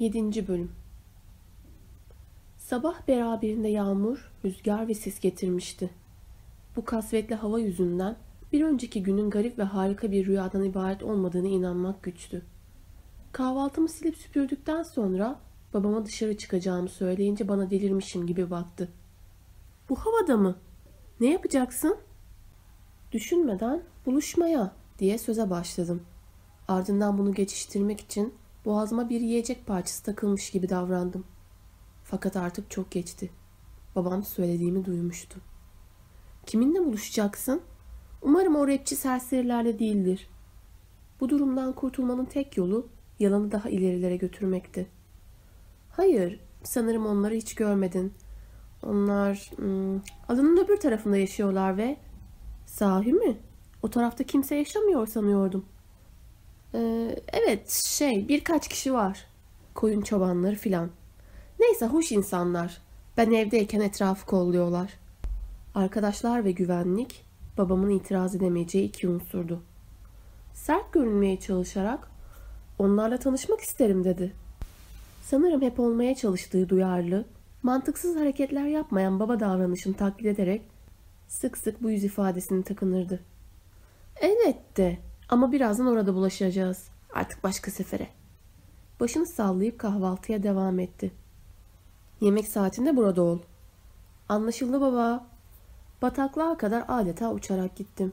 7. Bölüm Sabah beraberinde yağmur, rüzgar ve sis getirmişti. Bu kasvetli hava yüzünden bir önceki günün garip ve harika bir rüyadan ibaret olmadığını inanmak güçtü. Kahvaltımı silip süpürdükten sonra babama dışarı çıkacağımı söyleyince bana delirmişim gibi baktı. Bu havada mı? Ne yapacaksın? Düşünmeden buluşmaya diye söze başladım. Ardından bunu geçiştirmek için boğazıma bir yiyecek parçası takılmış gibi davrandım. Fakat artık çok geçti. Babam söylediğimi duymuştu. Kiminle buluşacaksın? Umarım o rapçi serserilerle değildir. Bu durumdan kurtulmanın tek yolu yalanı daha ilerilere götürmekti. Hayır, sanırım onları hiç görmedin. Onlar hmm, alanın öbür tarafında yaşıyorlar ve... Sahi mi? O tarafta kimse yaşamıyor sanıyordum. Ee, evet, şey birkaç kişi var. Koyun çobanları filan. Neyse hoş insanlar. Ben evdeyken etrafı kolluyorlar. Arkadaşlar ve güvenlik babamın itiraz edemeyeceği iki unsurdu. Sert görünmeye çalışarak onlarla tanışmak isterim dedi. Sanırım hep olmaya çalıştığı duyarlı, mantıksız hareketler yapmayan baba davranışını taklit ederek sık sık bu yüz ifadesini takınırdı. Elbette ama birazdan orada bulaşacağız. Artık başka sefere. Başını sallayıp kahvaltıya devam etti. Yemek saatinde burada ol. Anlaşıldı baba. Bataklığa kadar adeta uçarak gittim.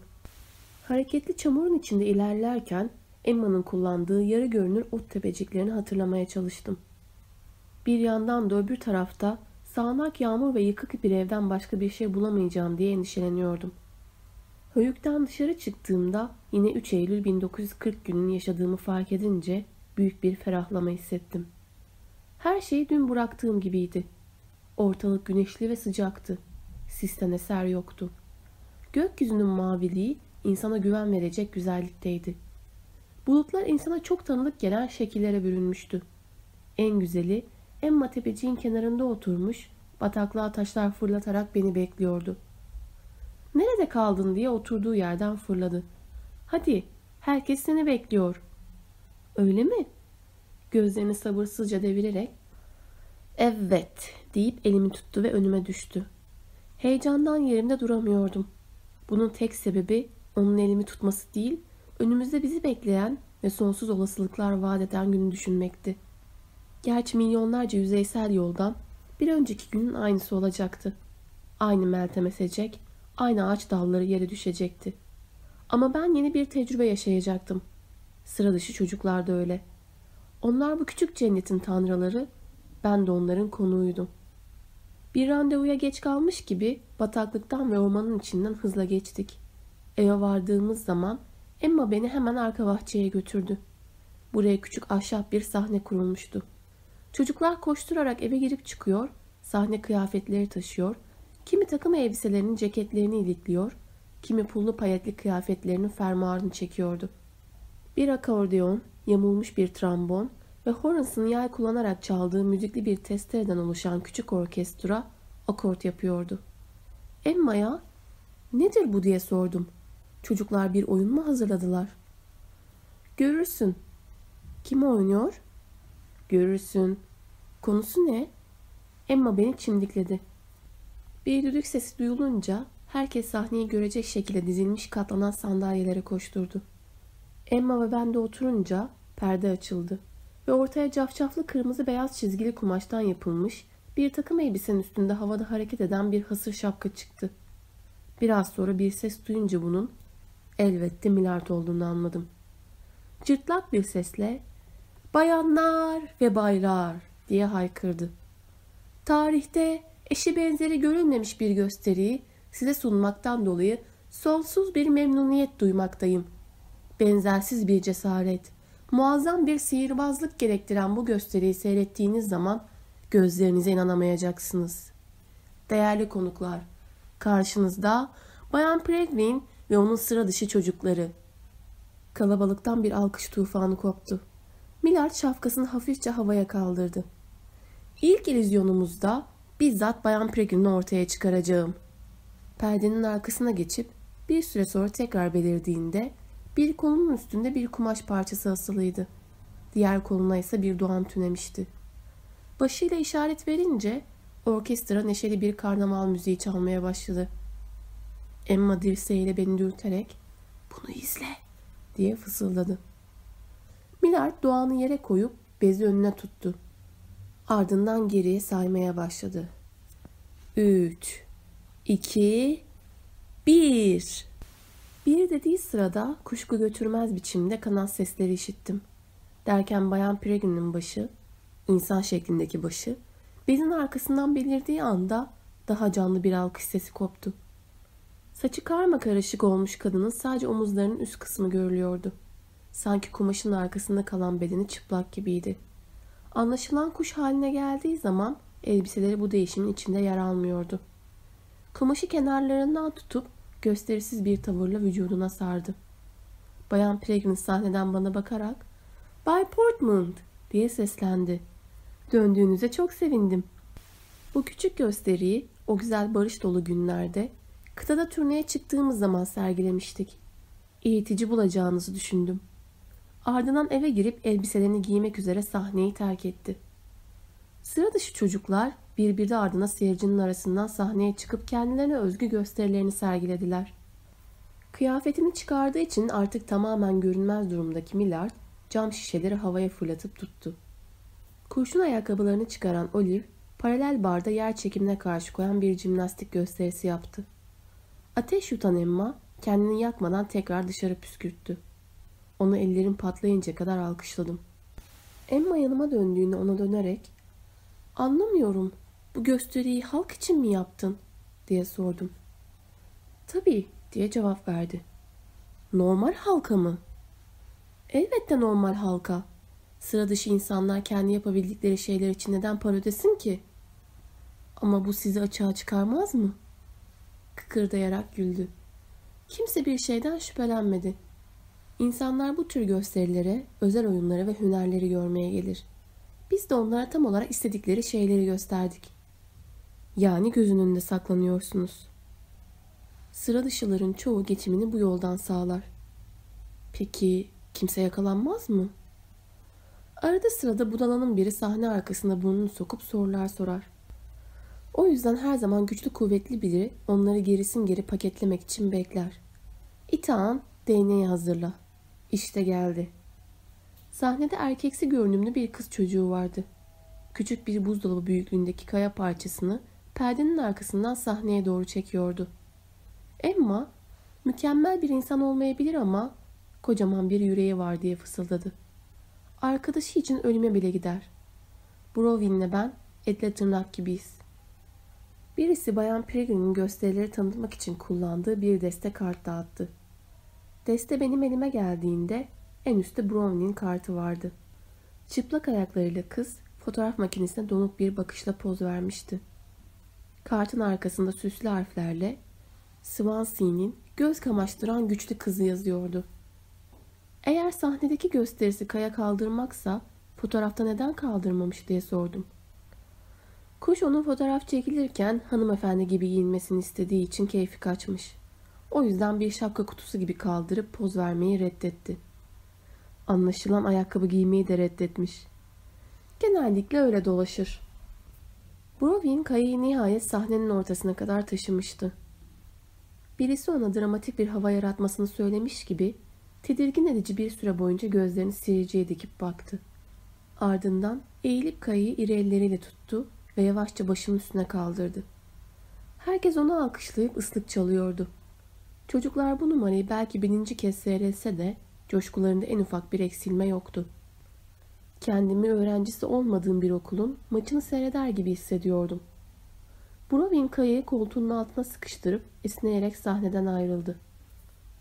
Hareketli çamurun içinde ilerlerken Emma'nın kullandığı yarı görünür ot tepeciklerini hatırlamaya çalıştım. Bir yandan da öbür tarafta sağanak yağmur ve yıkık bir evden başka bir şey bulamayacağım diye endişeleniyordum. Höyükten dışarı çıktığımda yine 3 Eylül 1940 gününü yaşadığımı fark edince büyük bir ferahlama hissettim. Her şey dün bıraktığım gibiydi. Ortalık güneşli ve sıcaktı. Sisten eser yoktu. Gökyüzünün maviliği insana güven verecek güzellikteydi. Bulutlar insana çok tanıdık gelen şekillere bürünmüştü. En güzeli Emma tepeciğin kenarında oturmuş, bataklığa taşlar fırlatarak beni bekliyordu. Nerede kaldın diye oturduğu yerden fırladı. Hadi, herkes seni bekliyor. Öyle mi? Gözlerini sabırsızca devirerek Evet deyip elimi tuttu ve önüme düştü. Heyecandan yerimde duramıyordum. Bunun tek sebebi onun elimi tutması değil, önümüzde bizi bekleyen ve sonsuz olasılıklar vaat eden günü düşünmekti. Gerçi milyonlarca yüzeysel yoldan bir önceki günün aynısı olacaktı. Aynı Meltem esecek, aynı ağaç dalları yere düşecekti. Ama ben yeni bir tecrübe yaşayacaktım. Sıra dışı çocuklar da öyle. Onlar bu küçük cennetin tanrıları, ben de onların konuğuydum. Bir randevuya geç kalmış gibi bataklıktan ve ormanın içinden hızla geçtik. Eve vardığımız zaman Emma beni hemen arka bahçeye götürdü. Buraya küçük ahşap bir sahne kurulmuştu. Çocuklar koşturarak eve girip çıkıyor, sahne kıyafetleri taşıyor, kimi takım elbiselerinin ceketlerini ilikliyor, kimi pullu payetli kıyafetlerinin fermuarını çekiyordu. Bir akordeon, yamulmuş bir trombon ve Horace'ın yay kullanarak çaldığı müzikli bir testereden oluşan küçük orkestra akort yapıyordu. Emma'ya nedir bu diye sordum. Çocuklar bir oyun mu hazırladılar? Görürsün. Kim oynuyor? Görürsün. Konusu ne? Emma beni çimdikledi. Bir düdük sesi duyulunca herkes sahneyi görecek şekilde dizilmiş katlanan sandalyelere koşturdu. Emma ve ben de oturunca perde açıldı ve ortaya cafcaflı kırmızı beyaz çizgili kumaştan yapılmış bir takım elbisenin üstünde havada hareket eden bir hasır şapka çıktı. Biraz sonra bir ses duyunca bunun elbette Milard olduğunu anladım. Cırtlak bir sesle bayanlar ve baylar diye haykırdı. Tarihte eşi benzeri görülmemiş bir gösteriyi size sunmaktan dolayı sonsuz bir memnuniyet duymaktayım. Benzersiz bir cesaret, muazzam bir sihirbazlık gerektiren bu gösteriyi seyrettiğiniz zaman gözlerinize inanamayacaksınız. Değerli konuklar, karşınızda Bayan Pregvin ve onun sıra dışı çocukları. Kalabalıktan bir alkış tufanı koptu. Millard şapkasını hafifçe havaya kaldırdı. İlk illüzyonumuzda bizzat Bayan Pregvin'i ortaya çıkaracağım. Perdenin arkasına geçip bir süre sonra tekrar belirdiğinde bir kolunun üstünde bir kumaş parçası asılıydı. Diğer koluna ise bir doğan tünemişti. Başıyla işaret verince orkestra neşeli bir karnaval müziği çalmaya başladı. Emma dirseğiyle beni dürterek bunu izle diye fısıldadı. Millard doğanı yere koyup bezi önüne tuttu. Ardından geriye saymaya başladı. Üç, iki, bir. Bir dediği sırada kuşku götürmez biçimde kanat sesleri işittim. Derken Bayan Peregrine'in başı, insan şeklindeki başı, bezin arkasından belirdiği anda daha canlı bir alkış sesi koptu. Saçı karma karışık olmuş kadının sadece omuzlarının üst kısmı görülüyordu. Sanki kumaşın arkasında kalan bedeni çıplak gibiydi. Anlaşılan kuş haline geldiği zaman elbiseleri bu değişimin içinde yer almıyordu. Kumaşı kenarlarından tutup gösterisiz bir tavırla vücuduna sardı. Bayan Peregrine sahneden bana bakarak ''Bay Portman'' diye seslendi. ''Döndüğünüze çok sevindim.'' Bu küçük gösteriyi o güzel barış dolu günlerde kıtada turneye çıktığımız zaman sergilemiştik. Eğitici bulacağınızı düşündüm. Ardından eve girip elbiselerini giymek üzere sahneyi terk etti. Sıra dışı çocuklar birbiri ardına seyircinin arasından sahneye çıkıp kendilerine özgü gösterilerini sergilediler. Kıyafetini çıkardığı için artık tamamen görünmez durumdaki Millard cam şişeleri havaya fırlatıp tuttu. Kurşun ayakkabılarını çıkaran Olive paralel barda yer çekimine karşı koyan bir jimnastik gösterisi yaptı. Ateş yutan Emma kendini yakmadan tekrar dışarı püskürttü. Onu ellerim patlayınca kadar alkışladım. Emma yanıma döndüğünde ona dönerek ''Anlamıyorum, bu gösteriyi halk için mi yaptın?'' diye sordum. ''Tabii'' diye cevap verdi. ''Normal halka mı?'' ''Elbette normal halka. Sıra dışı insanlar kendi yapabildikleri şeyler için neden para ödesin ki?'' ''Ama bu sizi açığa çıkarmaz mı?'' Kıkırdayarak güldü. Kimse bir şeyden şüphelenmedi. İnsanlar bu tür gösterilere, özel oyunları ve hünerleri görmeye gelir. Biz de onlara tam olarak istedikleri şeyleri gösterdik. Yani gözünün önünde saklanıyorsunuz. Sıra dışıların çoğu geçimini bu yoldan sağlar. Peki kimse yakalanmaz mı? Arada sırada budalanın biri sahne arkasında burnunu sokup sorular sorar. O yüzden her zaman güçlü kuvvetli biri onları gerisin geri paketlemek için bekler. İtağan DNA'yı hazırla. İşte geldi. Sahnede erkeksi görünümlü bir kız çocuğu vardı. Küçük bir buzdolabı büyüklüğündeki kaya parçasını perdenin arkasından sahneye doğru çekiyordu. Emma, mükemmel bir insan olmayabilir ama kocaman bir yüreği var diye fısıldadı. Arkadaşı için ölüme bile gider. Brovin'le ben etle tırnak gibiyiz. Birisi Bayan Peregrine'in gösterileri tanıtmak için kullandığı bir deste kart dağıttı. Deste benim elime geldiğinde en üstte Brown'in kartı vardı. Çıplak ayaklarıyla kız fotoğraf makinesine donuk bir bakışla poz vermişti. Kartın arkasında süslü harflerle Swansea'nin göz kamaştıran güçlü kızı yazıyordu. Eğer sahnedeki gösterisi kaya kaldırmaksa fotoğrafta neden kaldırmamış diye sordum. Kuş onun fotoğraf çekilirken hanımefendi gibi giyinmesini istediği için keyfi kaçmış. O yüzden bir şapka kutusu gibi kaldırıp poz vermeyi reddetti. Anlaşılan ayakkabı giymeyi de reddetmiş. Genellikle öyle dolaşır. Brovin kayayı nihayet sahnenin ortasına kadar taşımıştı. Birisi ona dramatik bir hava yaratmasını söylemiş gibi tedirgin edici bir süre boyunca gözlerini seyirciye dikip baktı. Ardından eğilip kayayı iri elleriyle tuttu ve yavaşça başının üstüne kaldırdı. Herkes onu alkışlayıp ıslık çalıyordu. Çocuklar bu numarayı belki bininci kez seyretse de coşkularında en ufak bir eksilme yoktu. Kendimi öğrencisi olmadığım bir okulun maçını seyreder gibi hissediyordum. Brovin kayayı koltuğunun altına sıkıştırıp esneyerek sahneden ayrıldı.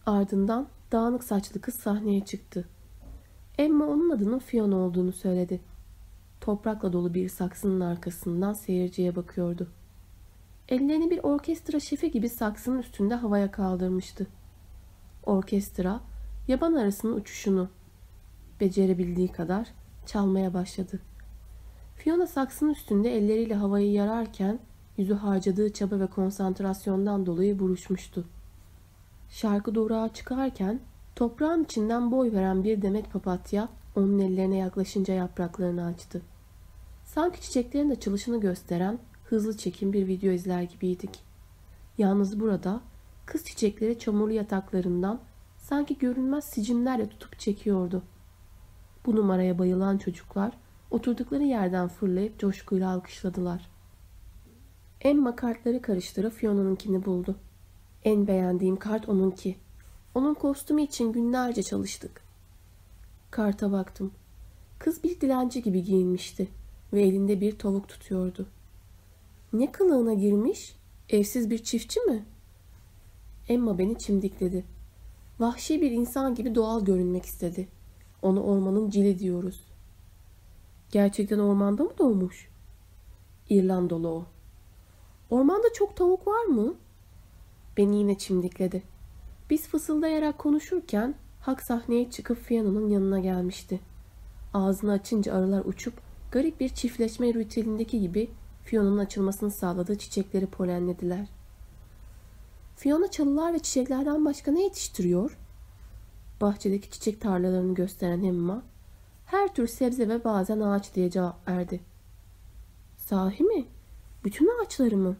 Ardından dağınık saçlı kız sahneye çıktı. Emma onun adının Fiona olduğunu söyledi. Toprakla dolu bir saksının arkasından seyirciye bakıyordu. Ellerini bir orkestra şefi gibi saksının üstünde havaya kaldırmıştı. Orkestra yaban arasının uçuşunu becerebildiği kadar çalmaya başladı. Fiona saksının üstünde elleriyle havayı yararken yüzü harcadığı çaba ve konsantrasyondan dolayı buruşmuştu. Şarkı durağa çıkarken toprağın içinden boy veren bir demet papatya onun ellerine yaklaşınca yapraklarını açtı. Sanki çiçeklerin açılışını gösteren hızlı çekim bir video izler gibiydik. Yalnız burada kız çiçekleri çamurlu yataklarından sanki görünmez sicimlerle tutup çekiyordu. Bu numaraya bayılan çocuklar oturdukları yerden fırlayıp coşkuyla alkışladılar. Emma kartları karıştırıp Fiona'nınkini buldu. En beğendiğim kart onunki. Onun kostümü için günlerce çalıştık. Karta baktım. Kız bir dilenci gibi giyinmişti ve elinde bir tavuk tutuyordu. Ne kılığına girmiş? Evsiz bir çiftçi mi? Emma beni çimdikledi. Vahşi bir insan gibi doğal görünmek istedi. Onu ormanın cili diyoruz. Gerçekten ormanda mı doğmuş? İrlandalı o. Ormanda çok tavuk var mı? Beni yine çimdikledi. Biz fısıldayarak konuşurken Hak sahneye çıkıp Fiyana'nın yanına gelmişti. Ağzını açınca arılar uçup garip bir çiftleşme ritüelindeki gibi Fiona'nın açılmasını sağladığı çiçekleri polenlediler. Fiona çalılar ve çiçeklerden başka ne yetiştiriyor? Bahçedeki çiçek tarlalarını gösteren Emma, her tür sebze ve bazen ağaç diye cevap verdi. Sahi mi? Bütün ağaçları mı?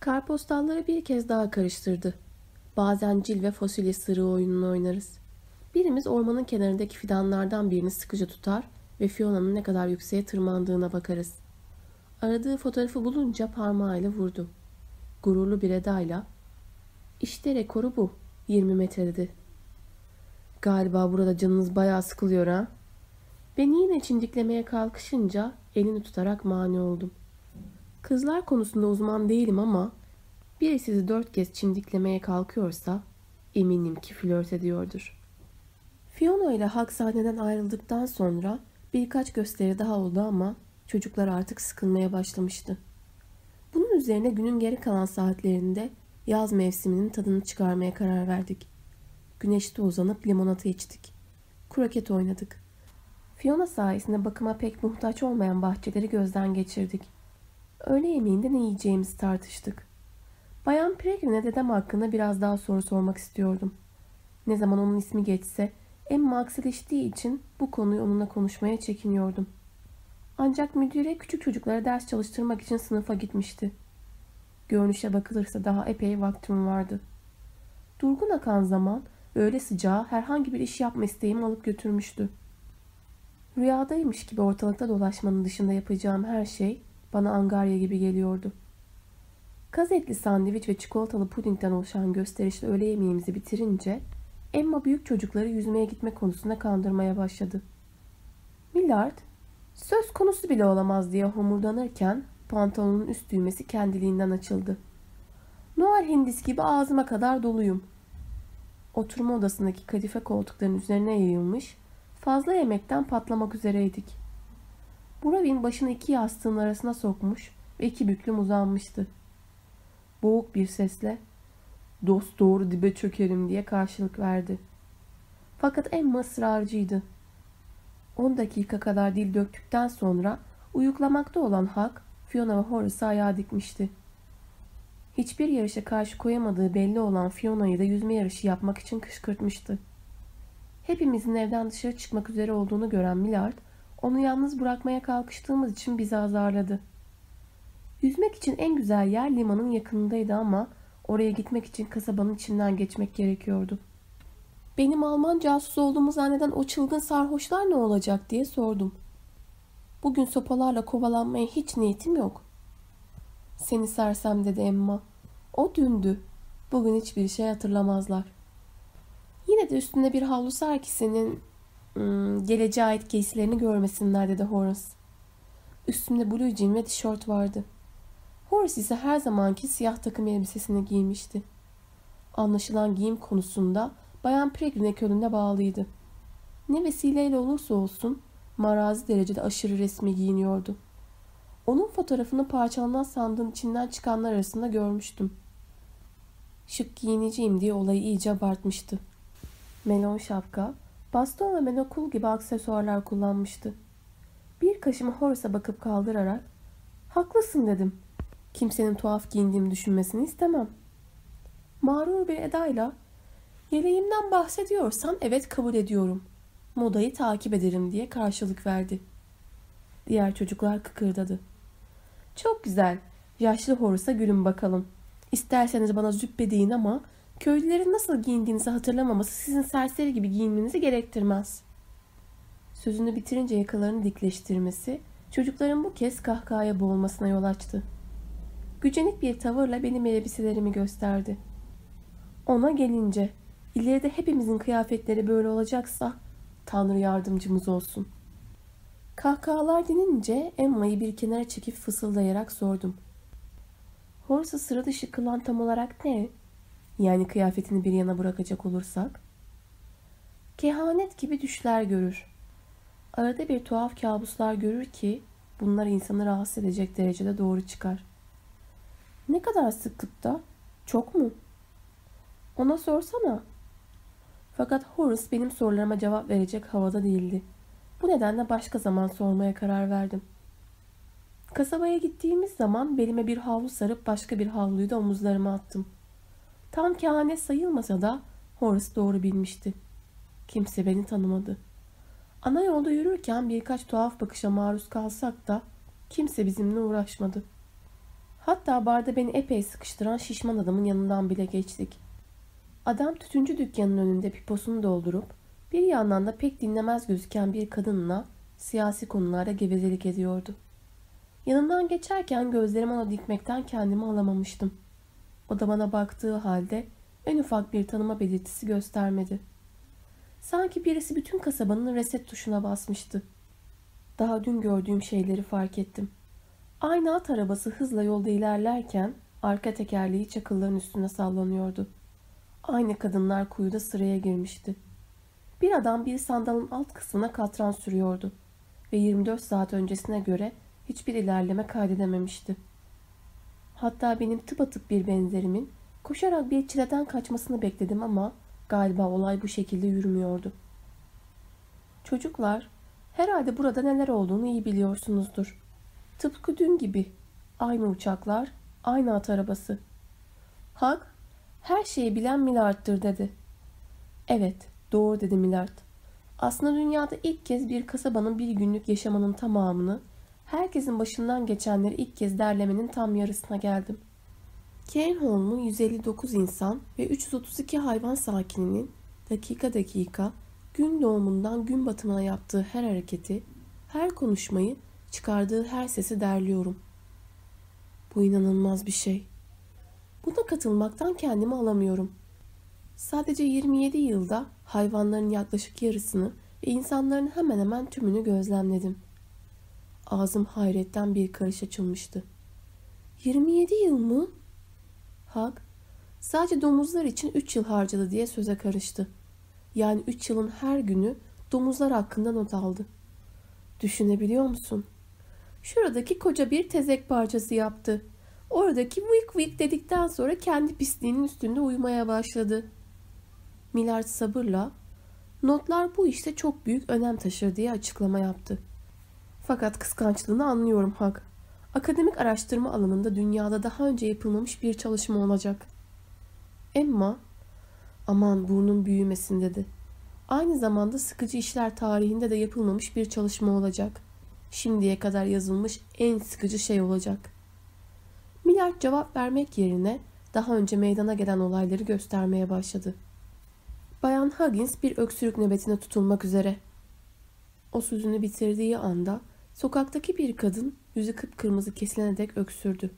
Karpostalları bir kez daha karıştırdı. Bazen cil ve fasulye sırığı oyununu oynarız. Birimiz ormanın kenarındaki fidanlardan birini sıkıca tutar ve Fiona'nın ne kadar yükseğe tırmandığına bakarız. Aradığı fotoğrafı bulunca parmağıyla vurdu. Gururlu bir edayla işte rekoru bu. 20 metre dedi. Galiba burada canınız bayağı sıkılıyor ha? Beni yine çindiklemeye kalkışınca elini tutarak mani oldum. Kızlar konusunda uzman değilim ama biri sizi dört kez çimdiklemeye kalkıyorsa eminim ki flört ediyordur. Fiona ile Hak sahneden ayrıldıktan sonra birkaç gösteri daha oldu ama çocuklar artık sıkılmaya başlamıştı. Bunun üzerine günün geri kalan saatlerinde yaz mevsiminin tadını çıkarmaya karar verdik. Güneşte uzanıp limonata içtik. Kroket oynadık. Fiona sayesinde bakıma pek muhtaç olmayan bahçeleri gözden geçirdik. Öğle yemeğinde ne yiyeceğimizi tartıştık. Bayan Peregrine'e dedem hakkında biraz daha soru sormak istiyordum. Ne zaman onun ismi geçse Emma aksileştiği için bu konuyu onunla konuşmaya çekiniyordum. Ancak müdüre küçük çocuklara ders çalıştırmak için sınıfa gitmişti. Görünüşe bakılırsa daha epey vaktim vardı. Durgun akan zaman öyle sıcağı herhangi bir iş yapma isteğimi alıp götürmüştü. Rüyadaymış gibi ortalıkta dolaşmanın dışında yapacağım her şey bana angarya gibi geliyordu. Kaz etli sandviç ve çikolatalı pudingden oluşan gösterişli öğle yemeğimizi bitirince Emma büyük çocukları yüzmeye gitme konusunda kandırmaya başladı. Millard, söz konusu bile olamaz diye homurdanırken pantolonun üst düğmesi kendiliğinden açıldı. Noel hindis gibi ağzıma kadar doluyum. Oturma odasındaki kadife koltukların üzerine yayılmış, fazla yemekten patlamak üzereydik. Buravin başını iki yastığın arasına sokmuş ve iki büklüm uzanmıştı. Boğuk bir sesle dost doğru dibe çökerim diye karşılık verdi. Fakat Emma ısrarcıydı. On dakika kadar dil döktükten sonra uyuklamakta olan Hak, Fiona ve Horace'ı ayağa dikmişti. Hiçbir yarışa karşı koyamadığı belli olan Fiona'yı da yüzme yarışı yapmak için kışkırtmıştı. Hepimizin evden dışarı çıkmak üzere olduğunu gören Millard, onu yalnız bırakmaya kalkıştığımız için bizi azarladı. Yüzmek için en güzel yer limanın yakınındaydı ama oraya gitmek için kasabanın içinden geçmek gerekiyordu. Benim Alman casus olduğumu zanneden o çılgın sarhoşlar ne olacak diye sordum. Bugün sopalarla kovalanmaya hiç niyetim yok. Seni sersem dedi Emma. O dündü. Bugün hiçbir şey hatırlamazlar. Yine de üstünde bir havlu sar ki senin hmm, geleceğe ait giysilerini görmesinler dedi Horace. Üstümde blue jean ve tişört vardı. Horace ise her zamanki siyah takım elbisesini giymişti. Anlaşılan giyim konusunda Bayan Peregrine köründe bağlıydı. Ne vesileyle olursa olsun marazi derecede aşırı resmi giyiniyordu. Onun fotoğrafını parçalanan sandığın içinden çıkanlar arasında görmüştüm. Şık giyineceğim diye olayı iyice abartmıştı. Melon şapka, baston ve menokul gibi aksesuarlar kullanmıştı. Bir kaşımı Horace'a bakıp kaldırarak ''Haklısın'' dedim. Kimsenin tuhaf giyindiğimi düşünmesini istemem. Mağrur bir edayla ''Yeleğimden bahsediyorsan evet kabul ediyorum. Modayı takip ederim.'' diye karşılık verdi. Diğer çocuklar kıkırdadı. Çok güzel. Yaşlı Horace'a gülün bakalım. İsterseniz bana züppe deyin ama köylülerin nasıl giyindiğinizi hatırlamaması sizin serseri gibi giyinmenizi gerektirmez. Sözünü bitirince yakalarını dikleştirmesi çocukların bu kez kahkahaya boğulmasına yol açtı. Gücenik bir tavırla benim elbiselerimi gösterdi. Ona gelince ileride hepimizin kıyafetleri böyle olacaksa Tanrı yardımcımız olsun. Kahkahalar dinince Emma'yı bir kenara çekip fısıldayarak sordum. Horse'u sıra dışı kılan tam olarak ne? Yani kıyafetini bir yana bırakacak olursak? Kehanet gibi düşler görür. Arada bir tuhaf kabuslar görür ki bunlar insanı rahatsız edecek derecede doğru çıkar. Ne kadar sıklıkta? Çok mu? Ona sorsana. Fakat Horace benim sorularıma cevap verecek havada değildi. Bu nedenle başka zaman sormaya karar verdim. Kasabaya gittiğimiz zaman belime bir havlu sarıp başka bir havluyu da omuzlarıma attım. Tam kehanet sayılmasa da Horace doğru bilmişti. Kimse beni tanımadı. Ana yolda yürürken birkaç tuhaf bakışa maruz kalsak da kimse bizimle uğraşmadı. Hatta barda beni epey sıkıştıran şişman adamın yanından bile geçtik. Adam tütüncü dükkanının önünde piposunu doldurup bir yandan da pek dinlemez gözüken bir kadınla siyasi konularda gevezelik ediyordu. Yanından geçerken gözlerimi ona dikmekten kendimi alamamıştım. O da bana baktığı halde en ufak bir tanıma belirtisi göstermedi. Sanki birisi bütün kasabanın reset tuşuna basmıştı. Daha dün gördüğüm şeyleri fark ettim. Aynı at arabası hızla yolda ilerlerken arka tekerleği çakılların üstüne sallanıyordu. Aynı kadınlar kuyuda sıraya girmişti. Bir adam bir sandalın alt kısmına katran sürüyordu ve 24 saat öncesine göre hiçbir ilerleme kaydedememişti. Hatta benim tıpatıp bir benzerimin koşarak bir çileden kaçmasını bekledim ama galiba olay bu şekilde yürümüyordu. Çocuklar, herhalde burada neler olduğunu iyi biliyorsunuzdur. Tıpkı dün gibi. Aynı uçaklar, aynı at arabası. Hak, her şeyi bilen Millard'dır dedi. Evet, doğru dedi Millard. Aslında dünyada ilk kez bir kasabanın bir günlük yaşamının tamamını, herkesin başından geçenleri ilk kez derlemenin tam yarısına geldim. Cairnholm'un 159 insan ve 332 hayvan sakininin dakika dakika gün doğumundan gün batımına yaptığı her hareketi, her konuşmayı, çıkardığı her sesi derliyorum. Bu inanılmaz bir şey. Buna katılmaktan kendimi alamıyorum. Sadece 27 yılda hayvanların yaklaşık yarısını ve insanların hemen hemen tümünü gözlemledim. Ağzım hayretten bir karış açılmıştı. 27 yıl mı? Hak, sadece domuzlar için 3 yıl harcadı diye söze karıştı. Yani 3 yılın her günü domuzlar hakkında not aldı. Düşünebiliyor musun? Şuradaki koca bir tezek parçası yaptı. Oradaki vık vık dedikten sonra kendi pisliğinin üstünde uyumaya başladı. Millard sabırla notlar bu işte çok büyük önem taşır diye açıklama yaptı. Fakat kıskançlığını anlıyorum Hak. Akademik araştırma alanında dünyada daha önce yapılmamış bir çalışma olacak. Emma, aman burnun büyümesin dedi. Aynı zamanda sıkıcı işler tarihinde de yapılmamış bir çalışma olacak. Şimdiye kadar yazılmış en sıkıcı şey olacak. Millard cevap vermek yerine daha önce meydana gelen olayları göstermeye başladı. Bayan Huggins bir öksürük nöbetine tutulmak üzere. O sözünü bitirdiği anda sokaktaki bir kadın yüzü kıpkırmızı kesilene dek öksürdü.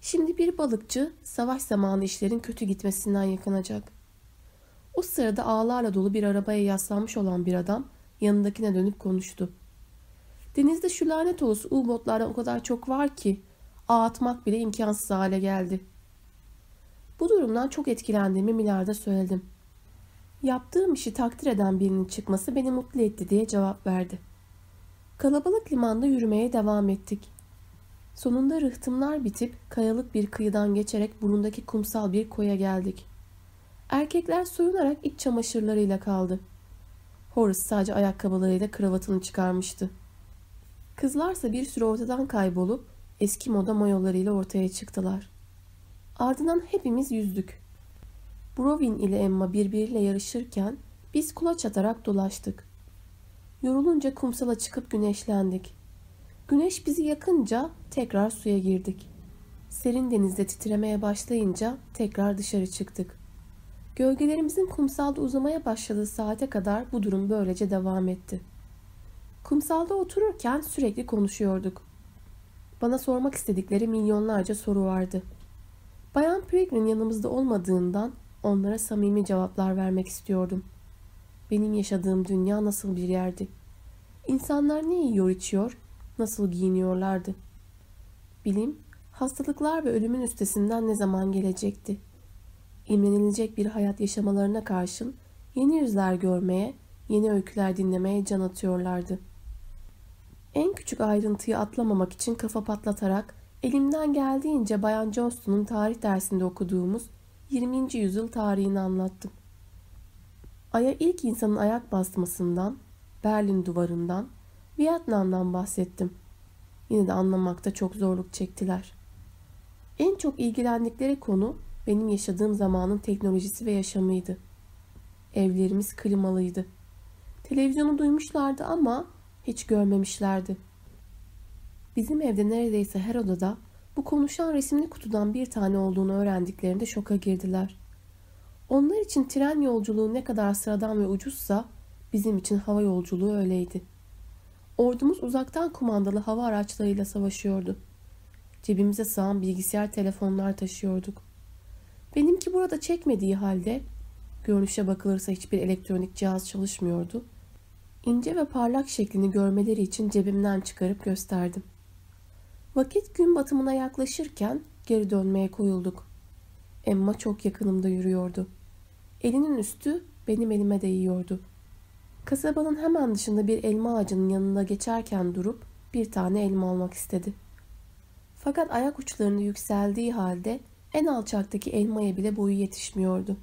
Şimdi bir balıkçı savaş zamanı işlerin kötü gitmesinden yakınacak. O sırada ağlarla dolu bir arabaya yaslanmış olan bir adam yanındakine dönüp konuştu. Denizde şu lanet olası U-botlardan o kadar çok var ki atmak bile imkansız hale geldi. Bu durumdan çok etkilendiğimi Milard'a söyledim. Yaptığım işi takdir eden birinin çıkması beni mutlu etti diye cevap verdi. Kalabalık limanda yürümeye devam ettik. Sonunda rıhtımlar bitip kayalık bir kıyıdan geçerek burundaki kumsal bir koya geldik. Erkekler soyunarak iç çamaşırlarıyla kaldı. Horace sadece ayakkabılarıyla kravatını çıkarmıştı. Kızlarsa bir süre ortadan kaybolup eski moda mayolarıyla ortaya çıktılar. Ardından hepimiz yüzdük. Brovin ile Emma birbiriyle yarışırken biz kulaç atarak dolaştık. Yorulunca kumsala çıkıp güneşlendik. Güneş bizi yakınca tekrar suya girdik. Serin denizde titremeye başlayınca tekrar dışarı çıktık. Gölgelerimizin kumsalda uzamaya başladığı saate kadar bu durum böylece devam etti. Kumsalda otururken sürekli konuşuyorduk. Bana sormak istedikleri milyonlarca soru vardı. Bayan Peregrine yanımızda olmadığından onlara samimi cevaplar vermek istiyordum. Benim yaşadığım dünya nasıl bir yerdi? İnsanlar ne yiyor içiyor, nasıl giyiniyorlardı? Bilim, hastalıklar ve ölümün üstesinden ne zaman gelecekti? İmrenilecek bir hayat yaşamalarına karşın yeni yüzler görmeye, yeni öyküler dinlemeye can atıyorlardı. En küçük ayrıntıyı atlamamak için kafa patlatarak elimden geldiğince Bayan Johnston'un tarih dersinde okuduğumuz 20. yüzyıl tarihini anlattım. Ay'a ilk insanın ayak basmasından, Berlin duvarından, Vietnam'dan bahsettim. Yine de anlamakta çok zorluk çektiler. En çok ilgilendikleri konu benim yaşadığım zamanın teknolojisi ve yaşamıydı. Evlerimiz klimalıydı. Televizyonu duymuşlardı ama hiç görmemişlerdi. Bizim evde neredeyse her odada bu konuşan resimli kutudan bir tane olduğunu öğrendiklerinde şoka girdiler. Onlar için tren yolculuğu ne kadar sıradan ve ucuzsa bizim için hava yolculuğu öyleydi. Ordumuz uzaktan kumandalı hava araçlarıyla savaşıyordu. Cebimize sığan bilgisayar telefonlar taşıyorduk. Benimki burada çekmediği halde görünüşe bakılırsa hiçbir elektronik cihaz çalışmıyordu. İnce ve parlak şeklini görmeleri için cebimden çıkarıp gösterdim. Vakit gün batımına yaklaşırken geri dönmeye koyulduk. Emma çok yakınımda yürüyordu. Elinin üstü benim elime değiyordu. Kasabanın hemen dışında bir elma ağacının yanında geçerken durup bir tane elma almak istedi. Fakat ayak uçlarını yükseldiği halde en alçaktaki elmaya bile boyu yetişmiyordu.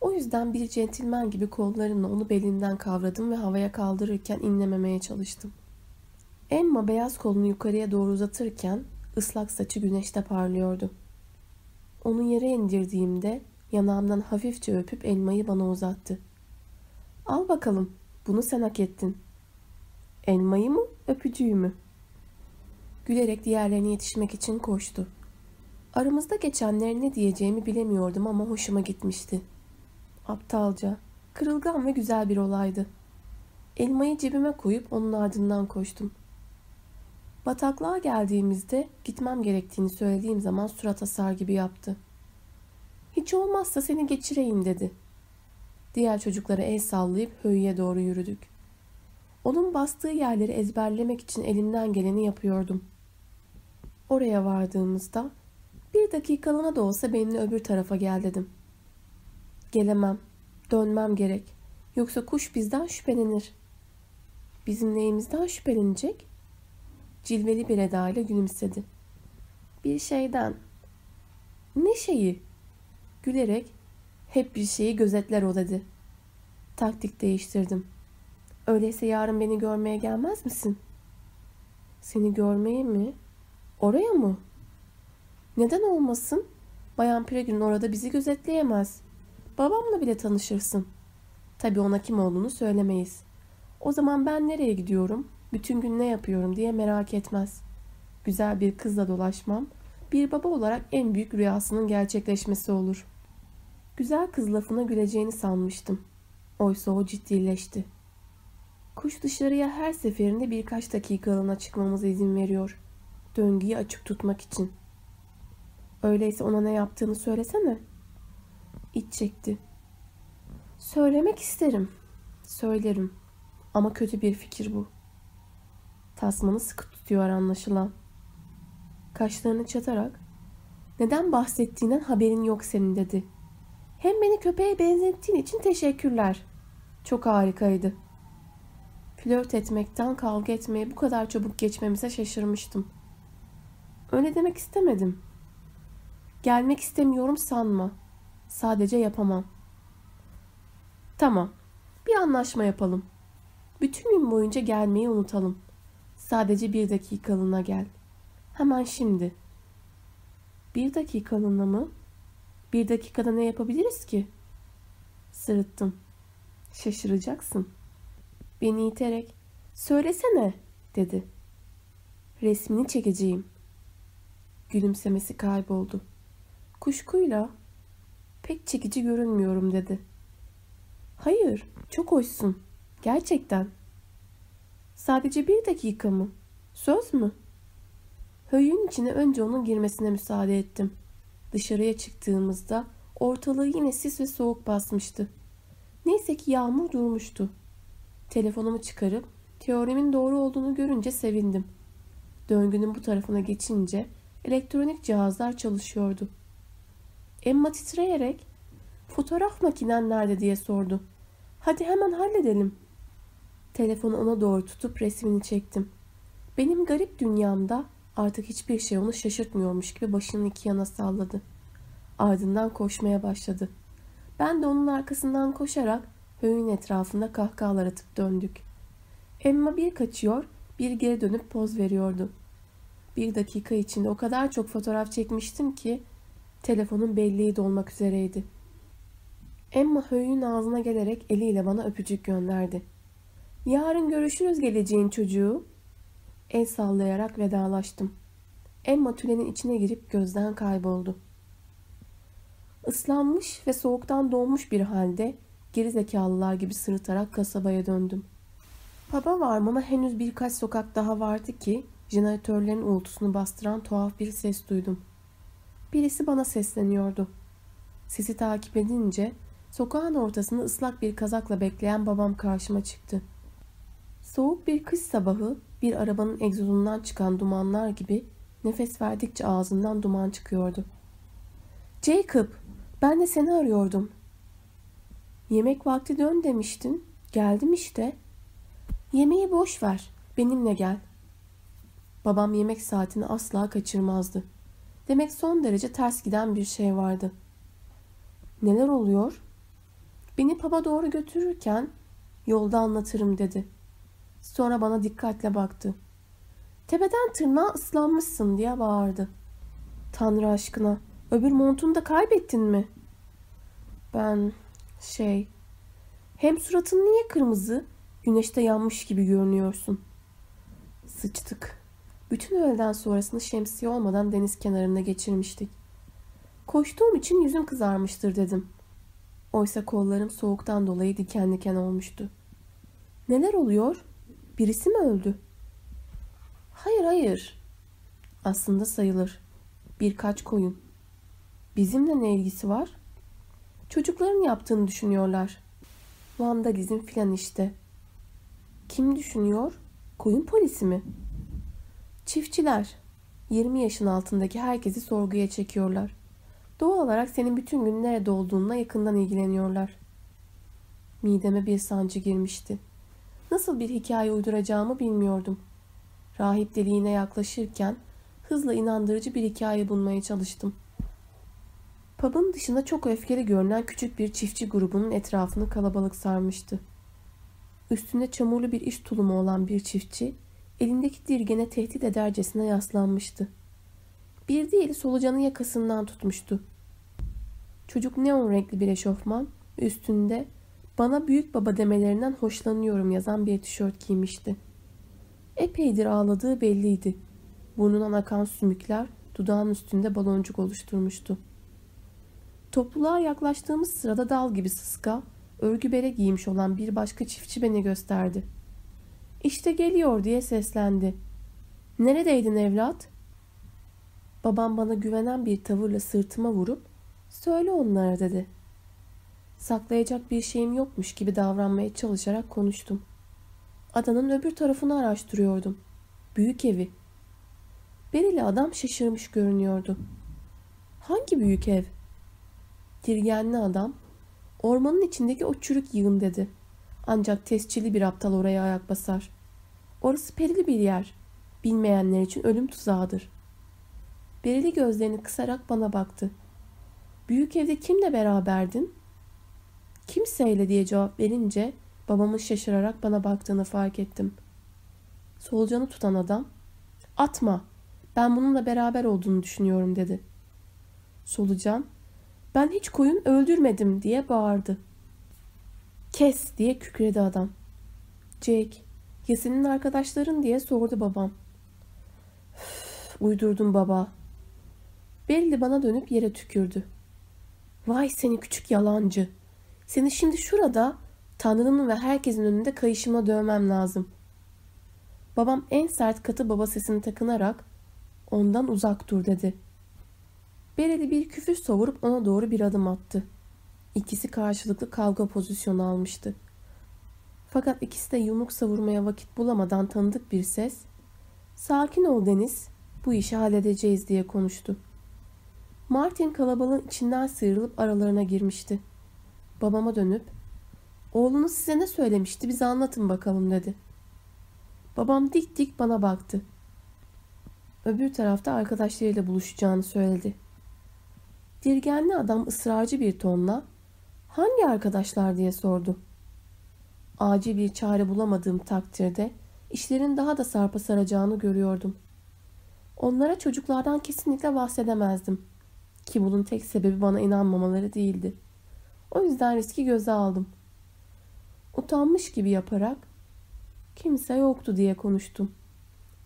O yüzden bir centilmen gibi kollarımla onu belinden kavradım ve havaya kaldırırken inlememeye çalıştım. Emma beyaz kolunu yukarıya doğru uzatırken ıslak saçı güneşte parlıyordu. Onu yere indirdiğimde yanağımdan hafifçe öpüp elmayı bana uzattı. Al bakalım, bunu sen hak ettin. Elmayı mı, öpücüğü mü? Gülerek diğerlerine yetişmek için koştu. Aramızda geçenlerin ne diyeceğimi bilemiyordum ama hoşuma gitmişti. Aptalca, kırılgan ve güzel bir olaydı. Elmayı cebime koyup onun ardından koştum. Bataklığa geldiğimizde gitmem gerektiğini söylediğim zaman surat asar gibi yaptı. Hiç olmazsa seni geçireyim dedi. Diğer çocuklara el sallayıp höyüye doğru yürüdük. Onun bastığı yerleri ezberlemek için elimden geleni yapıyordum. Oraya vardığımızda bir dakikalığına da olsa benimle öbür tarafa gel dedim. Gelemem, dönmem gerek. Yoksa kuş bizden şüphelenir. Bizim neyimizden şüphelenecek? Cilveli bir edayla gülümsedi. Bir şeyden. Ne şeyi? Gülerek hep bir şeyi gözetler o dedi. Taktik değiştirdim. Öyleyse yarın beni görmeye gelmez misin? Seni görmeye mi? Oraya mı? Neden olmasın? Bayan Peregrine orada bizi gözetleyemez. Babamla bile tanışırsın. Tabii ona kim olduğunu söylemeyiz. O zaman ben nereye gidiyorum, bütün gün ne yapıyorum diye merak etmez. Güzel bir kızla dolaşmam, bir baba olarak en büyük rüyasının gerçekleşmesi olur. Güzel kız lafına güleceğini sanmıştım. Oysa o ciddileşti. Kuş dışarıya her seferinde birkaç dakikalığına çıkmamıza izin veriyor. Döngüyü açık tutmak için. Öyleyse ona ne yaptığını söylesene. İç çekti. Söylemek isterim. Söylerim. Ama kötü bir fikir bu. Tasmanı sıkı tutuyor anlaşılan. Kaşlarını çatarak neden bahsettiğinden haberin yok senin dedi. Hem beni köpeğe benzettiğin için teşekkürler. Çok harikaydı. Flört etmekten kavga etmeye bu kadar çabuk geçmemize şaşırmıştım. Öyle demek istemedim. Gelmek istemiyorum sanma. Sadece yapamam. Tamam. Bir anlaşma yapalım. Bütün gün boyunca gelmeyi unutalım. Sadece bir dakikalığına gel. Hemen şimdi. Bir dakikalığına mı? Bir dakikada ne yapabiliriz ki? Sırıttım. Şaşıracaksın. Beni iterek söylesene dedi. Resmini çekeceğim. Gülümsemesi kayboldu. Kuşkuyla pek çekici görünmüyorum dedi. Hayır, çok hoşsun. Gerçekten. Sadece bir dakika mı? Söz mü? Höyün içine önce onun girmesine müsaade ettim. Dışarıya çıktığımızda ortalığı yine sis ve soğuk basmıştı. Neyse ki yağmur durmuştu. Telefonumu çıkarıp teoremin doğru olduğunu görünce sevindim. Döngünün bu tarafına geçince elektronik cihazlar çalışıyordu. Emma titreyerek fotoğraf makinen nerede diye sordu. Hadi hemen halledelim. Telefonu ona doğru tutup resmini çektim. Benim garip dünyamda artık hiçbir şey onu şaşırtmıyormuş gibi başını iki yana salladı. Ardından koşmaya başladı. Ben de onun arkasından koşarak höyün etrafında kahkahalar atıp döndük. Emma bir kaçıyor, bir geri dönüp poz veriyordu. Bir dakika içinde o kadar çok fotoğraf çekmiştim ki telefonun belleği dolmak üzereydi. Emma höyün ağzına gelerek eliyle bana öpücük gönderdi. Yarın görüşürüz geleceğin çocuğu. El sallayarak vedalaştım. Emma tülenin içine girip gözden kayboldu. Islanmış ve soğuktan donmuş bir halde gerizekalılar gibi sırıtarak kasabaya döndüm. Baba varmama henüz birkaç sokak daha vardı ki jeneratörlerin uğultusunu bastıran tuhaf bir ses duydum. Birisi bana sesleniyordu. Sesi takip edince sokağın ortasında ıslak bir kazakla bekleyen babam karşıma çıktı. Soğuk bir kış sabahı bir arabanın egzozundan çıkan dumanlar gibi nefes verdikçe ağzından duman çıkıyordu. Jacob, ben de seni arıyordum. Yemek vakti dön demiştin. Geldim işte. Yemeği boş ver. Benimle gel. Babam yemek saatini asla kaçırmazdı. Demek son derece ters giden bir şey vardı. Neler oluyor? Beni paba doğru götürürken yolda anlatırım dedi. Sonra bana dikkatle baktı. Tepeden tırnağa ıslanmışsın diye bağırdı. Tanrı aşkına öbür montunu da kaybettin mi? Ben şey hem suratın niye kırmızı güneşte yanmış gibi görünüyorsun. Sıçtık. Bütün öğleden sonrasını şemsiye olmadan deniz kenarında geçirmiştik. Koştuğum için yüzüm kızarmıştır dedim. Oysa kollarım soğuktan dolayı diken diken olmuştu. Neler oluyor? Birisi mi öldü? Hayır hayır. Aslında sayılır. Birkaç koyun. Bizimle ne ilgisi var? Çocukların yaptığını düşünüyorlar. Vandalizm filan işte. Kim düşünüyor? Koyun polisi mi? Çiftçiler. 20 yaşın altındaki herkesi sorguya çekiyorlar. Doğal olarak senin bütün gün nerede olduğunla yakından ilgileniyorlar. Mideme bir sancı girmişti. Nasıl bir hikaye uyduracağımı bilmiyordum. Rahip deliğine yaklaşırken hızla inandırıcı bir hikaye bulmaya çalıştım. Pub'ın dışında çok öfkeli görünen küçük bir çiftçi grubunun etrafını kalabalık sarmıştı. Üstünde çamurlu bir iş tulumu olan bir çiftçi, elindeki dirgene tehdit edercesine yaslanmıştı. Bir diğeri solucanın yakasından tutmuştu. Çocuk neon renkli bir eşofman, üstünde bana büyük baba demelerinden hoşlanıyorum yazan bir tişört giymişti. Epeydir ağladığı belliydi. Burnundan akan sümükler dudağın üstünde baloncuk oluşturmuştu. Topluluğa yaklaştığımız sırada dal gibi sıska, örgü bere giymiş olan bir başka çiftçi beni gösterdi. İşte geliyor diye seslendi. Neredeydin evlat? Babam bana güvenen bir tavırla sırtıma vurup söyle onlara dedi. Saklayacak bir şeyim yokmuş gibi davranmaya çalışarak konuştum. Adanın öbür tarafını araştırıyordum. Büyük evi. Berili adam şaşırmış görünüyordu. Hangi büyük ev? Dirgenli adam, ormanın içindeki o çürük yığın dedi. Ancak tescilli bir aptal oraya ayak basar. Orası perili bir yer. Bilmeyenler için ölüm tuzağıdır. Berili gözlerini kısarak bana baktı. Büyük evde kimle beraberdin? Kimseyle diye cevap verince babamın şaşırarak bana baktığını fark ettim. Solucanı tutan adam, atma ben bununla beraber olduğunu düşünüyorum dedi. Solucan, ben hiç koyun öldürmedim diye bağırdı. Kes diye kükredi adam. Jake, ya senin arkadaşların diye sordu babam. uydurdum baba. Belli bana dönüp yere tükürdü. Vay seni küçük yalancı. Seni şimdi şurada Tanrı'nın ve herkesin önünde kayışıma dövmem lazım. Babam en sert katı baba sesini takınarak ondan uzak dur dedi. Bereli bir küfür savurup ona doğru bir adım attı. İkisi karşılıklı kavga pozisyonu almıştı. Fakat ikisi de yumruk savurmaya vakit bulamadan tanıdık bir ses ''Sakin ol Deniz, bu işi halledeceğiz.'' diye konuştu. Martin kalabalığın içinden sıyrılıp aralarına girmişti. Babama dönüp ''Oğlunuz size ne söylemişti bize anlatın bakalım.'' dedi. Babam dik dik bana baktı. Öbür tarafta arkadaşlarıyla buluşacağını söyledi. Dirgenli adam ısrarcı bir tonla ''Hangi arkadaşlar?'' diye sordu. Acil bir çare bulamadığım takdirde işlerin daha da sarpa saracağını görüyordum. Onlara çocuklardan kesinlikle bahsedemezdim. Ki bunun tek sebebi bana inanmamaları değildi. O yüzden riski göze aldım. Utanmış gibi yaparak kimse yoktu diye konuştum.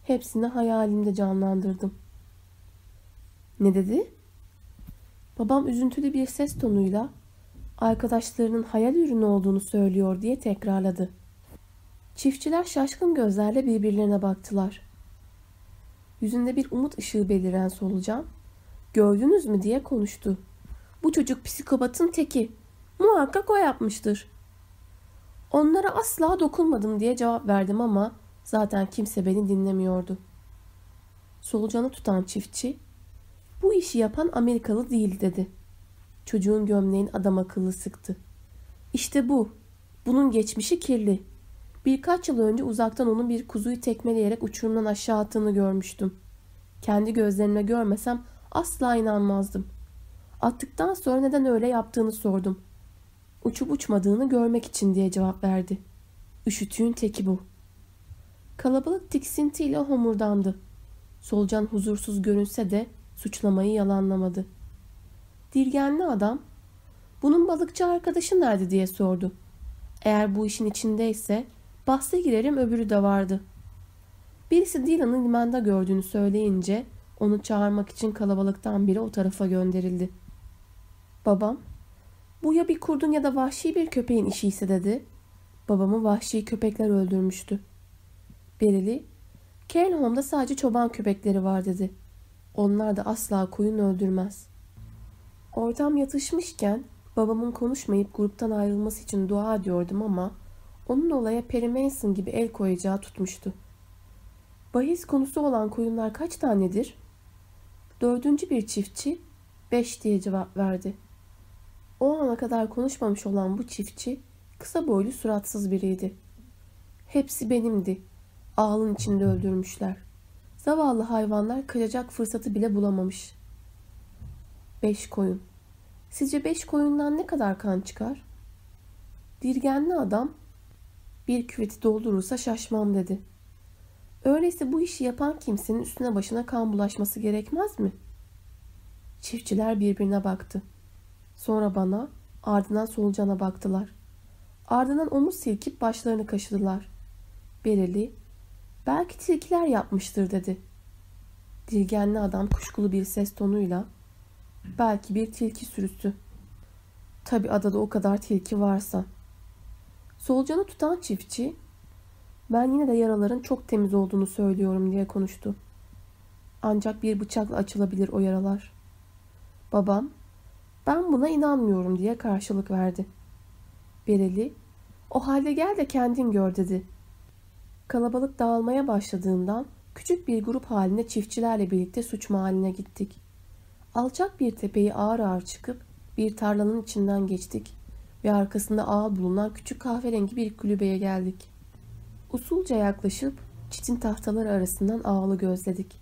Hepsini hayalimde canlandırdım. Ne dedi? Babam üzüntülü bir ses tonuyla arkadaşlarının hayal ürünü olduğunu söylüyor diye tekrarladı. Çiftçiler şaşkın gözlerle birbirlerine baktılar. Yüzünde bir umut ışığı beliren solucan, gördünüz mü diye konuştu. Bu çocuk psikopatın teki. Muhakkak o yapmıştır. Onlara asla dokunmadım diye cevap verdim ama zaten kimse beni dinlemiyordu. Solucanı tutan çiftçi, bu işi yapan Amerikalı değil dedi. Çocuğun gömleğin adam akıllı sıktı. İşte bu. Bunun geçmişi kirli. Birkaç yıl önce uzaktan onun bir kuzuyu tekmeleyerek uçurumdan aşağı attığını görmüştüm. Kendi gözlerimle görmesem asla inanmazdım. Attıktan sonra neden öyle yaptığını sordum. Uçup uçmadığını görmek için diye cevap verdi. Üşütüğün teki bu. Kalabalık tiksintiyle homurdandı. Solcan huzursuz görünse de suçlamayı yalanlamadı. Dirgenli adam, bunun balıkçı arkadaşı nerede diye sordu. Eğer bu işin içindeyse bahse girerim öbürü de vardı. Birisi Dylan'ı limanda gördüğünü söyleyince onu çağırmak için kalabalıktan biri o tarafa gönderildi. Babam, bu ya bir kurdun ya da vahşi bir köpeğin işiyse dedi. Babamı vahşi köpekler öldürmüştü. Berili, Cairnholm'da sadece çoban köpekleri var dedi. Onlar da asla koyun öldürmez. Ortam yatışmışken babamın konuşmayıp gruptan ayrılması için dua ediyordum ama onun olaya Perry Mason gibi el koyacağı tutmuştu. Bahis konusu olan koyunlar kaç tanedir? Dördüncü bir çiftçi beş diye cevap verdi. O ana kadar konuşmamış olan bu çiftçi kısa boylu suratsız biriydi. Hepsi benimdi. Ağlın içinde öldürmüşler. Zavallı hayvanlar kaçacak fırsatı bile bulamamış. Beş koyun. Sizce beş koyundan ne kadar kan çıkar? Dirgenli adam bir küveti doldurursa şaşmam dedi. Öyleyse bu işi yapan kimsenin üstüne başına kan bulaşması gerekmez mi? Çiftçiler birbirine baktı. Sonra bana, ardından solucana baktılar. Ardından omuz silkip başlarını kaşıdılar. Bereli, belki tilkiler yapmıştır dedi. Dirgenli adam kuşkulu bir ses tonuyla, belki bir tilki sürüsü. Tabi adada o kadar tilki varsa. Solucanı tutan çiftçi, ben yine de yaraların çok temiz olduğunu söylüyorum diye konuştu. Ancak bir bıçakla açılabilir o yaralar. Babam, ben buna inanmıyorum diye karşılık verdi. Bereli, o halde gel de kendin gör dedi. Kalabalık dağılmaya başladığından küçük bir grup halinde çiftçilerle birlikte suç mahalline gittik. Alçak bir tepeyi ağır ağır çıkıp bir tarlanın içinden geçtik ve arkasında ağ bulunan küçük kahverengi bir kulübeye geldik. Usulca yaklaşıp çitin tahtaları arasından ağlı gözledik.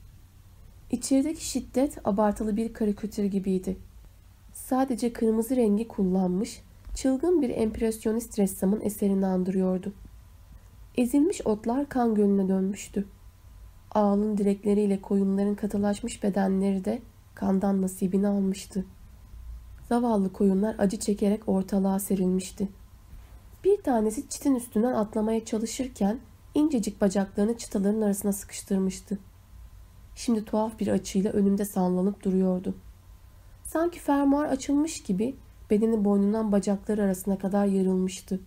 İçerideki şiddet abartılı bir karikatür gibiydi. Sadece kırmızı rengi kullanmış, çılgın bir empresyonist ressamın eserini andırıyordu. Ezilmiş otlar kan gölüne dönmüştü. Ağlın direkleriyle koyunların katılaşmış bedenleri de kandan nasibini almıştı. Zavallı koyunlar acı çekerek ortalığa serilmişti. Bir tanesi çitin üstünden atlamaya çalışırken incecik bacaklarını çıtaların arasına sıkıştırmıştı. şimdi tuhaf bir açıyla önümde sallanıp duruyordu. Sanki fermuar açılmış gibi bedeni boynundan bacakları arasına kadar yarılmıştı.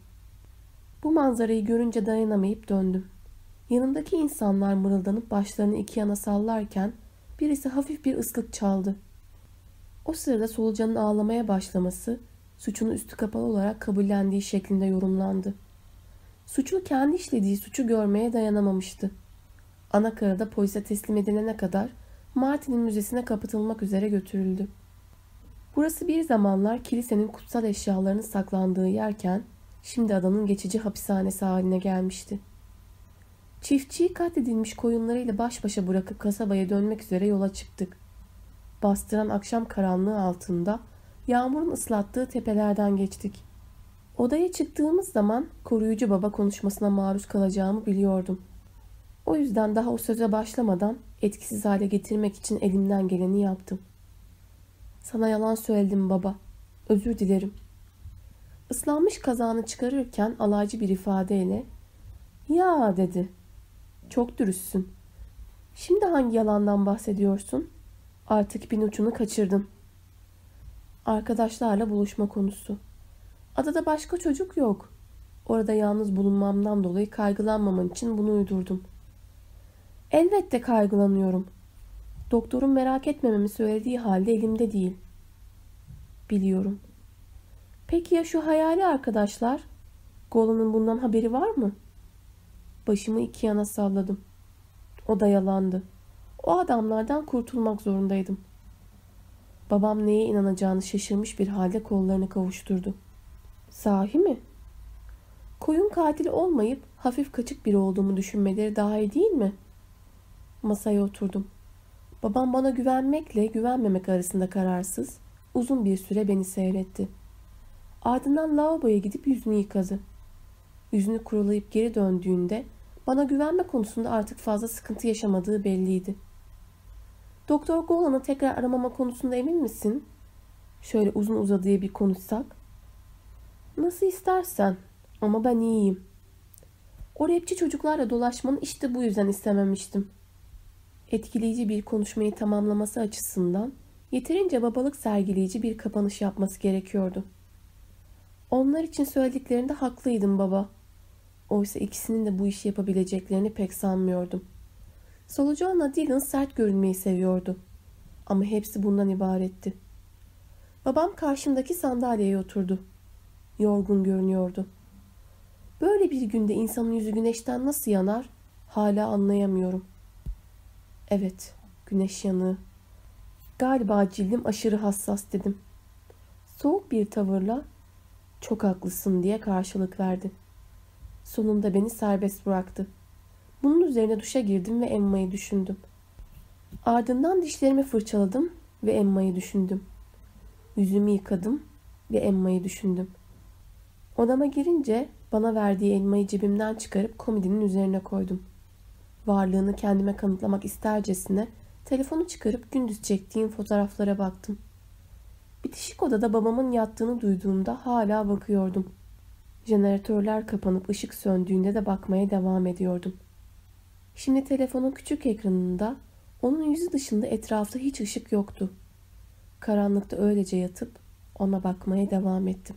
Bu manzarayı görünce dayanamayıp döndüm. Yanımdaki insanlar mırıldanıp başlarını iki yana sallarken birisi hafif bir ıslık çaldı. O sırada solucanın ağlamaya başlaması suçunu üstü kapalı olarak kabullendiği şeklinde yorumlandı. Suçlu kendi işlediği suçu görmeye dayanamamıştı. Anakarada polise teslim edilene kadar Martin'in müzesine kapatılmak üzere götürüldü. Burası bir zamanlar kilisenin kutsal eşyalarının saklandığı yerken şimdi adanın geçici hapishanesi haline gelmişti. Çiftçiyi katledilmiş koyunlarıyla baş başa bırakıp kasabaya dönmek üzere yola çıktık. Bastıran akşam karanlığı altında yağmurun ıslattığı tepelerden geçtik. Odaya çıktığımız zaman koruyucu baba konuşmasına maruz kalacağımı biliyordum. O yüzden daha o söze başlamadan etkisiz hale getirmek için elimden geleni yaptım. Sana yalan söyledim baba. Özür dilerim. Islanmış kazağını çıkarırken alaycı bir ifadeyle ''Ya'' dedi. ''Çok dürüstsün. Şimdi hangi yalandan bahsediyorsun? Artık ipin ucunu kaçırdın.'' Arkadaşlarla buluşma konusu. Adada başka çocuk yok. Orada yalnız bulunmamdan dolayı kaygılanmaman için bunu uydurdum. Elbette kaygılanıyorum. Doktorun merak etmememi söylediği halde elimde değil. Biliyorum. Peki ya şu hayali arkadaşlar? Golan'ın bundan haberi var mı? Başımı iki yana salladım. O da yalandı. O adamlardan kurtulmak zorundaydım. Babam neye inanacağını şaşırmış bir halde kollarını kavuşturdu. Sahi mi? Koyun katili olmayıp hafif kaçık biri olduğumu düşünmeleri daha iyi değil mi? Masaya oturdum. Babam bana güvenmekle güvenmemek arasında kararsız, uzun bir süre beni seyretti. Ardından lavaboya gidip yüzünü yıkadı. Yüzünü kurulayıp geri döndüğünde bana güvenme konusunda artık fazla sıkıntı yaşamadığı belliydi. Doktor Golan'ı tekrar aramama konusunda emin misin? Şöyle uzun uzadıya bir konuşsak. Nasıl istersen ama ben iyiyim. O rapçi çocuklarla dolaşmanı işte bu yüzden istememiştim. Etkileyici bir konuşmayı tamamlaması açısından yeterince babalık sergileyici bir kapanış yapması gerekiyordu. Onlar için söylediklerinde haklıydım baba. Oysa ikisinin de bu işi yapabileceklerini pek sanmıyordum. Solucanla Dylan sert görünmeyi seviyordu. Ama hepsi bundan ibaretti. Babam karşımdaki sandalyeye oturdu. Yorgun görünüyordu. Böyle bir günde insanın yüzü güneşten nasıl yanar hala anlayamıyorum. Evet, güneş yanığı. Galiba cildim aşırı hassas dedim. Soğuk bir tavırla çok haklısın diye karşılık verdi. Sonunda beni serbest bıraktı. Bunun üzerine duşa girdim ve Emma'yı düşündüm. Ardından dişlerimi fırçaladım ve Emma'yı düşündüm. Yüzümü yıkadım ve Emma'yı düşündüm. Odama girince bana verdiği elmayı cebimden çıkarıp komodinin üzerine koydum. Varlığını kendime kanıtlamak istercesine telefonu çıkarıp gündüz çektiğim fotoğraflara baktım. Bitişik odada babamın yattığını duyduğumda hala bakıyordum. Jeneratörler kapanıp ışık söndüğünde de bakmaya devam ediyordum. Şimdi telefonun küçük ekranında onun yüzü dışında etrafta hiç ışık yoktu. Karanlıkta öylece yatıp ona bakmaya devam ettim.